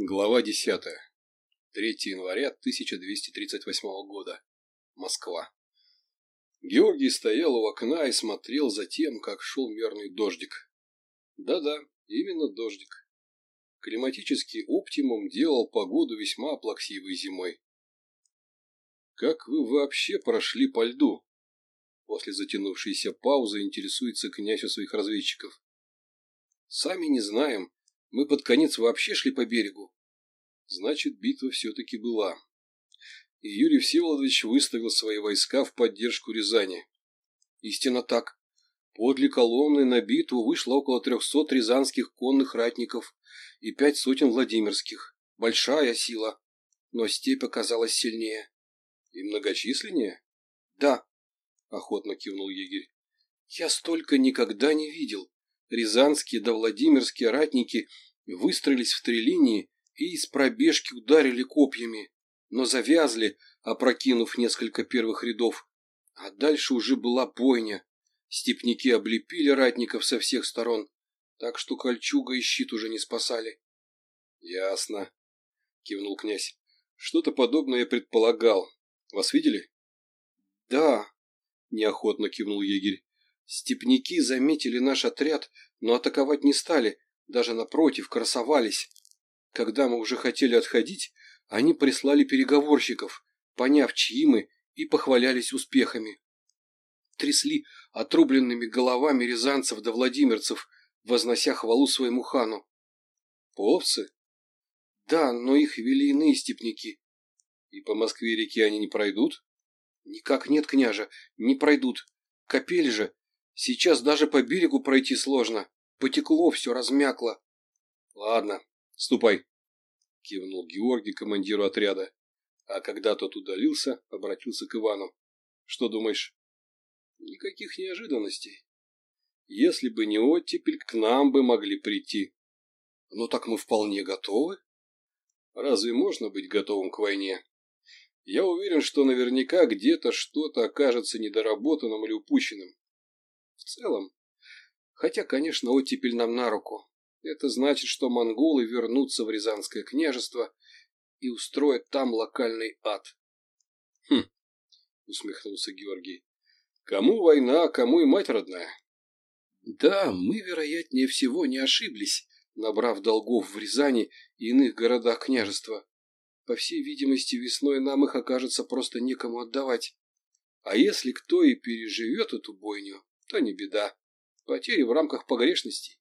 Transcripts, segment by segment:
Глава 10. 3 января 1238 года. Москва. Георгий стоял у окна и смотрел за тем, как шел мерный дождик. Да-да, именно дождик. Климатический оптимум делал погоду весьма плаксивой зимой. «Как вы вообще прошли по льду?» После затянувшейся паузы интересуется князь у своих разведчиков. «Сами не знаем», мы под конец вообще шли по берегу. Значит, битва все-таки была. И Юрий Всеволодович выставил свои войска в поддержку Рязани. Истинно так. Подле колонны на битву вышло около трехсот рязанских конных ратников и пять сотен владимирских. Большая сила. Но степь оказалась сильнее. И многочисленнее? Да, охотно кивнул егерь. Я столько никогда не видел. Рязанские да Владимирские ратники выстроились в три линии и из пробежки ударили копьями, но завязли, опрокинув несколько первых рядов. А дальше уже была бойня. Степники облепили ратников со всех сторон, так что кольчуга и щит уже не спасали. — Ясно, — кивнул князь. — Что-то подобное я предполагал. Вас видели? — Да, — неохотно кивнул егерь. Степники заметили наш отряд, но атаковать не стали, даже напротив, красовались. Когда мы уже хотели отходить, они прислали переговорщиков, поняв, чьи мы, и похвалялись успехами. Трясли отрубленными головами рязанцев да владимирцев, вознося хвалу своему хану. Половцы? Да, но их вели иные степники. И по Москве-реке они не пройдут? Никак нет, княже, не пройдут. Капель же. Сейчас даже по берегу пройти сложно. Потекло все, размякло. — Ладно, ступай, — кивнул Георгий командиру отряда. А когда тот удалился, обратился к Ивану. — Что думаешь? — Никаких неожиданностей. Если бы не оттепель, к нам бы могли прийти. — Но так мы вполне готовы. — Разве можно быть готовым к войне? Я уверен, что наверняка где-то что-то окажется недоработанным или упущенным. В целом, Хотя, конечно, оттепель нам на руку. Это значит, что монголы вернутся в Рязанское княжество и устроят там локальный ад. Хм, усмехнулся Георгий. Кому война, а кому и мать родная. Да, мы, вероятнее всего, не ошиблись, набрав долгов в Рязани и иных городах княжества. По всей видимости, весной нам их окажется просто некому отдавать. А если кто и переживет эту бойню, то не беда потери в рамках погрешностей.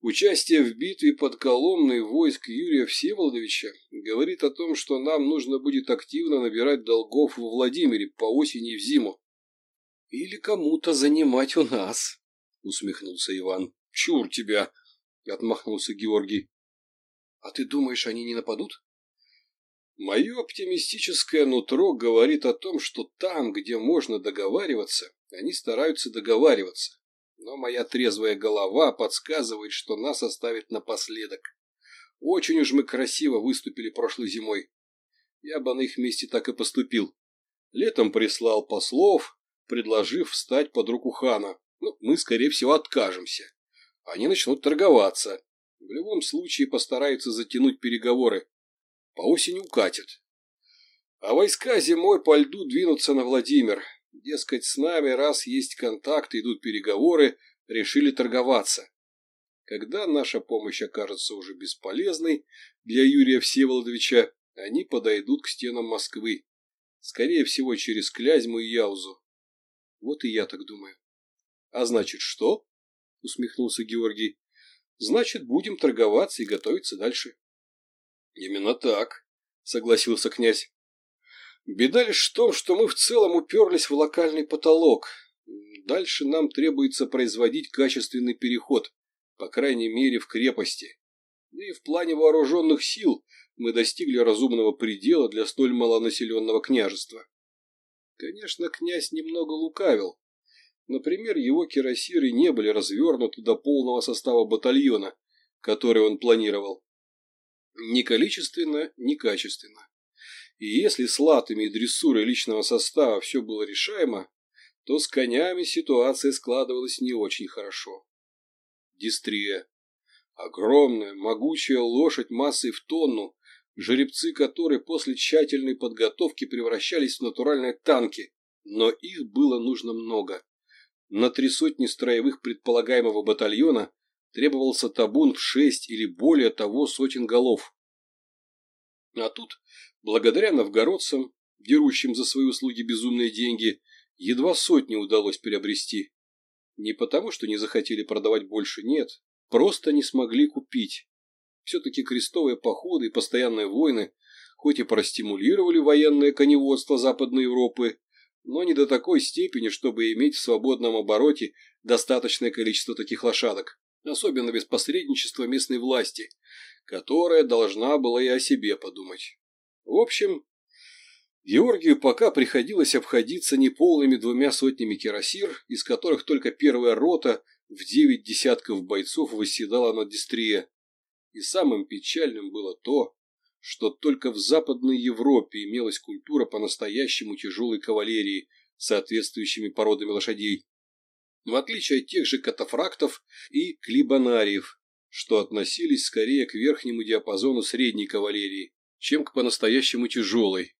Участие в битве под колонной войск Юрия Всеволодовича говорит о том, что нам нужно будет активно набирать долгов во Владимире по осени и в зиму. — Или кому-то занимать у нас, — усмехнулся Иван. — Чур тебя! — отмахнулся Георгий. — А ты думаешь, они не нападут? Мое оптимистическое нутро говорит о том, что там, где можно договариваться, они стараются договариваться но моя трезвая голова подсказывает, что нас оставит напоследок. Очень уж мы красиво выступили прошлой зимой. Я бы на их месте так и поступил. Летом прислал послов, предложив встать под руку хана. Но мы, скорее всего, откажемся. Они начнут торговаться. В любом случае постараются затянуть переговоры. По осени укатят. А войска зимой по льду двинутся на Владимир. Дескать, с нами раз есть контакт, идут переговоры, решили торговаться. Когда наша помощь окажется уже бесполезной для Юрия Всеволодовича, они подойдут к стенам Москвы. Скорее всего, через Клязьму и Яузу. Вот и я так думаю. А значит, что? Усмехнулся Георгий. Значит, будем торговаться и готовиться дальше. Именно так, согласился князь. Беда лишь в том, что мы в целом уперлись в локальный потолок. Дальше нам требуется производить качественный переход, по крайней мере в крепости. Да и в плане вооруженных сил мы достигли разумного предела для столь малонаселенного княжества. Конечно, князь немного лукавил. Например, его кирасиры не были развернуты до полного состава батальона, который он планировал. Ни количественно, ни качественно. И если с латами и дрессурой личного состава все было решаемо, то с конями ситуация складывалась не очень хорошо. Дистрия. Огромная, могучая лошадь массой в тонну, жеребцы которой после тщательной подготовки превращались в натуральные танки, но их было нужно много. На три сотни строевых предполагаемого батальона требовался табун в шесть или более того сотен голов. А тут, благодаря новгородцам, дерущим за свои услуги безумные деньги, едва сотни удалось приобрести. Не потому, что не захотели продавать больше, нет. Просто не смогли купить. Все-таки крестовые походы и постоянные войны, хоть и простимулировали военное коневодство Западной Европы, но не до такой степени, чтобы иметь в свободном обороте достаточное количество таких лошадок особенно без посредничества местной власти, которая должна была и о себе подумать. В общем, Георгию пока приходилось обходиться неполными двумя сотнями кирасир, из которых только первая рота в девять десятков бойцов восседала на Дистрие. И самым печальным было то, что только в Западной Европе имелась культура по-настоящему тяжелой кавалерии соответствующими породами лошадей в отличие от тех же катафрактов и клибанариев, что относились скорее к верхнему диапазону средней кавалерии, чем к по-настоящему тяжелой,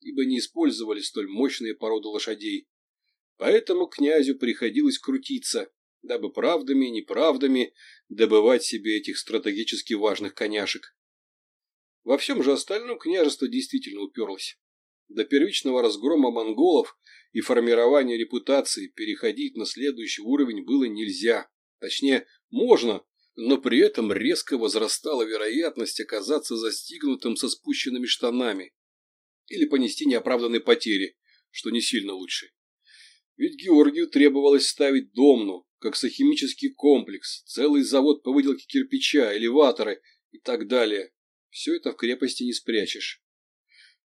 ибо не использовали столь мощные породы лошадей. Поэтому князю приходилось крутиться, дабы правдами и неправдами добывать себе этих стратегически важных коняшек. Во всем же остальном княжество действительно уперлось до первичного разгрома монголов и формирования репутации переходить на следующий уровень было нельзя. Точнее, можно, но при этом резко возрастала вероятность оказаться застигнутым со спущенными штанами или понести неоправданные потери, что не сильно лучше. Ведь Георгию требовалось ставить домну, как сохимический комплекс, целый завод по выделке кирпича, элеваторы и так далее. Все это в крепости не спрячешь.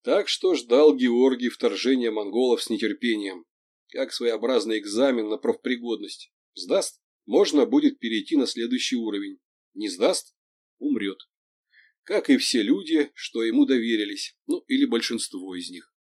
Так что ждал Георгий вторжения монголов с нетерпением, как своеобразный экзамен на профпригодность. Сдаст? Можно будет перейти на следующий уровень. Не сдаст? Умрет. Как и все люди, что ему доверились, ну или большинство из них.